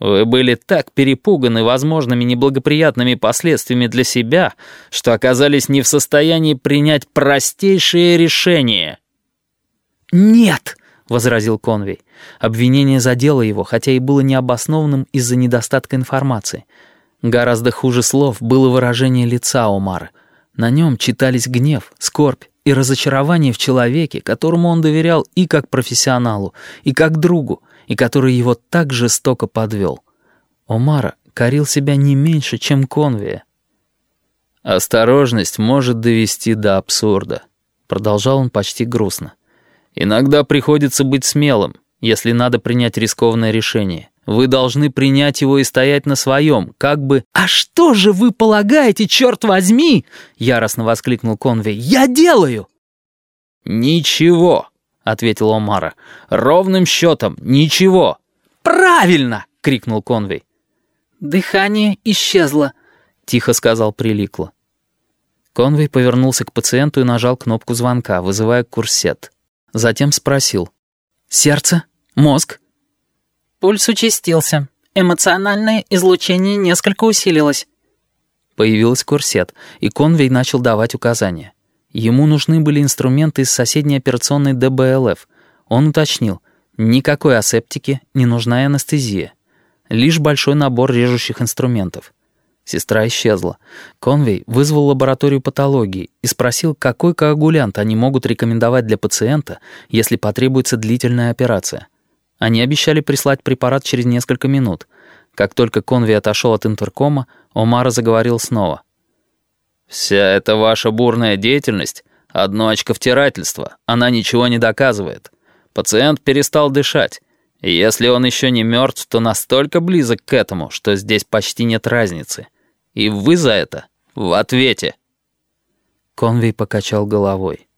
Вы были так перепуганы возможными неблагоприятными последствиями для себя, что оказались не в состоянии принять простейшее решение». «Нет!» — возразил Конвей. Обвинение задело его, хотя и было необоснованным из-за недостатка информации. Гораздо хуже слов было выражение лица Омара. На нем читались гнев, скорбь и разочарование в человеке, которому он доверял и как профессионалу, и как другу, и который его так жестоко подвел. Омара корил себя не меньше, чем Конвия. «Осторожность может довести до абсурда», — продолжал он почти грустно. «Иногда приходится быть смелым, если надо принять рискованное решение. Вы должны принять его и стоять на своем, как бы... «А что же вы полагаете, черт возьми?» — яростно воскликнул Конвей. «Я делаю!» «Ничего!» — ответил Омара. «Ровным счетом ничего!» «Правильно!» — крикнул Конвей. «Дыхание исчезло», — тихо сказал Приликло. Конвей повернулся к пациенту и нажал кнопку звонка, вызывая курсет. Затем спросил. «Сердце? Мозг?» Пульс участился. Эмоциональное излучение несколько усилилось. Появился курсет, и Конвей начал давать указания. Ему нужны были инструменты из соседней операционной ДБЛФ. Он уточнил, никакой асептики, не нужна анестезия. Лишь большой набор режущих инструментов. Сестра исчезла. Конвей вызвал лабораторию патологии и спросил, какой коагулянт они могут рекомендовать для пациента, если потребуется длительная операция. Они обещали прислать препарат через несколько минут. Как только Конви отошел от интеркома, Омара заговорил снова. «Вся эта ваша бурная деятельность — одно очковтирательство. Она ничего не доказывает. Пациент перестал дышать. И если он еще не мертв, то настолько близок к этому, что здесь почти нет разницы. И вы за это в ответе». Конвей покачал головой.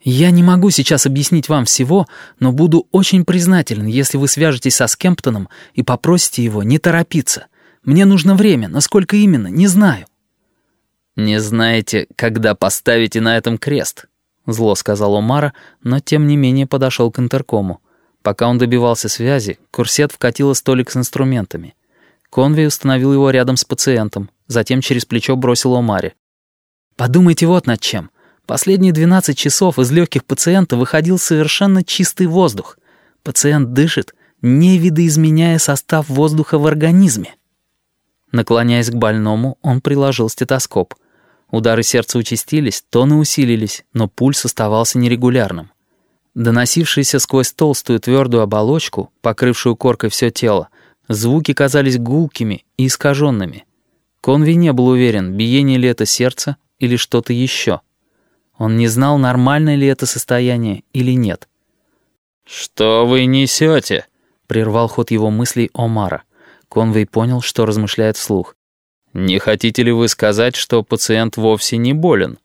Я не могу сейчас объяснить вам всего, но буду очень признателен, если вы свяжетесь со Скемптоном и попросите его не торопиться. Мне нужно время, насколько именно, не знаю». «Не знаете, когда поставите на этом крест?» — зло сказал Омара, но тем не менее подошел к интеркому. Пока он добивался связи, Курсет вкатила столик с инструментами. Конвей установил его рядом с пациентом, затем через плечо бросил Омаре. «Подумайте вот над чем. Последние 12 часов из легких пациента выходил совершенно чистый воздух. Пациент дышит, не видоизменяя состав воздуха в организме. Наклоняясь к больному, он приложил стетоскоп. Удары сердца участились, тоны усилились, но пульс оставался нерегулярным. Доносившиеся сквозь толстую твердую оболочку, покрывшую коркой все тело, звуки казались гулкими и искаженными. Конви не был уверен, биение ли это сердце или что-то еще. Он не знал, нормальное ли это состояние или нет. «Что вы несете?» — прервал ход его мыслей Омара. Конвей понял, что размышляет вслух. «Не хотите ли вы сказать, что пациент вовсе не болен?»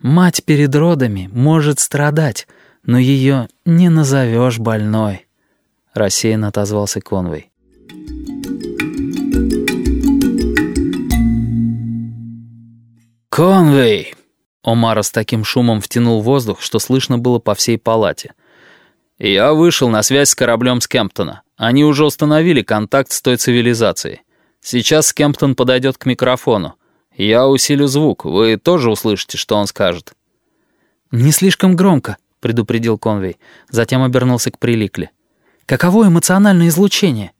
«Мать перед родами может страдать, но ее не назовешь больной», — рассеянно отозвался Конвей. «Конвей!» Омара с таким шумом втянул воздух, что слышно было по всей палате. «Я вышел на связь с кораблем Скемптона. Они уже установили контакт с той цивилизацией. Сейчас Скемптон подойдет к микрофону. Я усилю звук, вы тоже услышите, что он скажет». «Не слишком громко», — предупредил Конвей. Затем обернулся к Приликле. «Каково эмоциональное излучение?»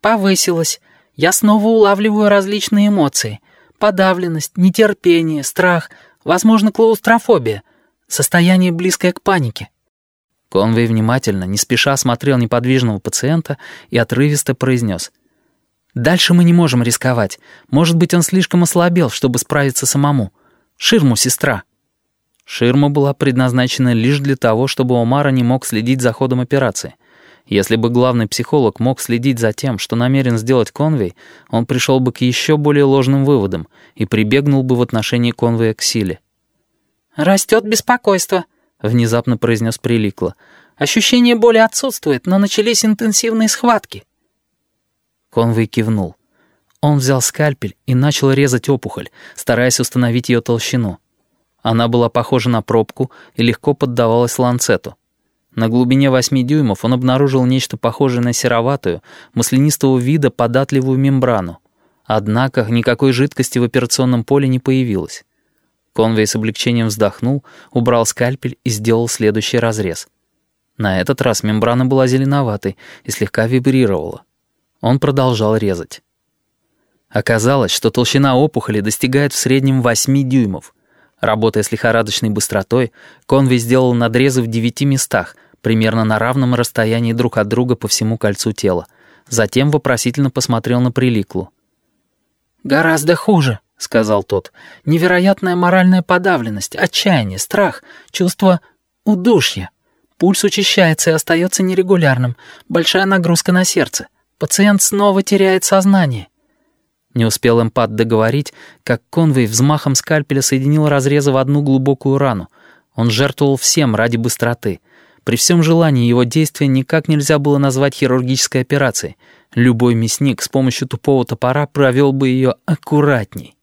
«Повысилось. Я снова улавливаю различные эмоции. Подавленность, нетерпение, страх — Возможно, клаустрофобия. Состояние, близкое к панике». Конвей внимательно, не спеша смотрел неподвижного пациента и отрывисто произнес. «Дальше мы не можем рисковать. Может быть, он слишком ослабел, чтобы справиться самому. Ширму, сестра». Ширма была предназначена лишь для того, чтобы Омара не мог следить за ходом операции. Если бы главный психолог мог следить за тем, что намерен сделать Конвей, он пришел бы к еще более ложным выводам и прибегнул бы в отношении Конвея к силе. «Растет беспокойство», — внезапно произнес Приликло. «Ощущение боли отсутствует, но начались интенсивные схватки». Конвей кивнул. Он взял скальпель и начал резать опухоль, стараясь установить ее толщину. Она была похожа на пробку и легко поддавалась ланцету. На глубине 8 дюймов он обнаружил нечто похожее на сероватую, маслянистого вида податливую мембрану. Однако никакой жидкости в операционном поле не появилось. Конвей с облегчением вздохнул, убрал скальпель и сделал следующий разрез. На этот раз мембрана была зеленоватой и слегка вибрировала. Он продолжал резать. Оказалось, что толщина опухоли достигает в среднем 8 дюймов. Работая с лихорадочной быстротой, Конвей сделал надрезы в девяти местах, примерно на равном расстоянии друг от друга по всему кольцу тела. Затем вопросительно посмотрел на Приликлу. «Гораздо хуже», — сказал тот. «Невероятная моральная подавленность, отчаяние, страх, чувство удушья. Пульс учащается и остается нерегулярным, большая нагрузка на сердце. Пациент снова теряет сознание». Не успел эмпат договорить, как Конвей взмахом скальпеля соединил разрезы в одну глубокую рану. Он жертвовал всем ради быстроты. При всем желании его действия никак нельзя было назвать хирургической операцией. Любой мясник с помощью тупого топора провел бы ее аккуратней.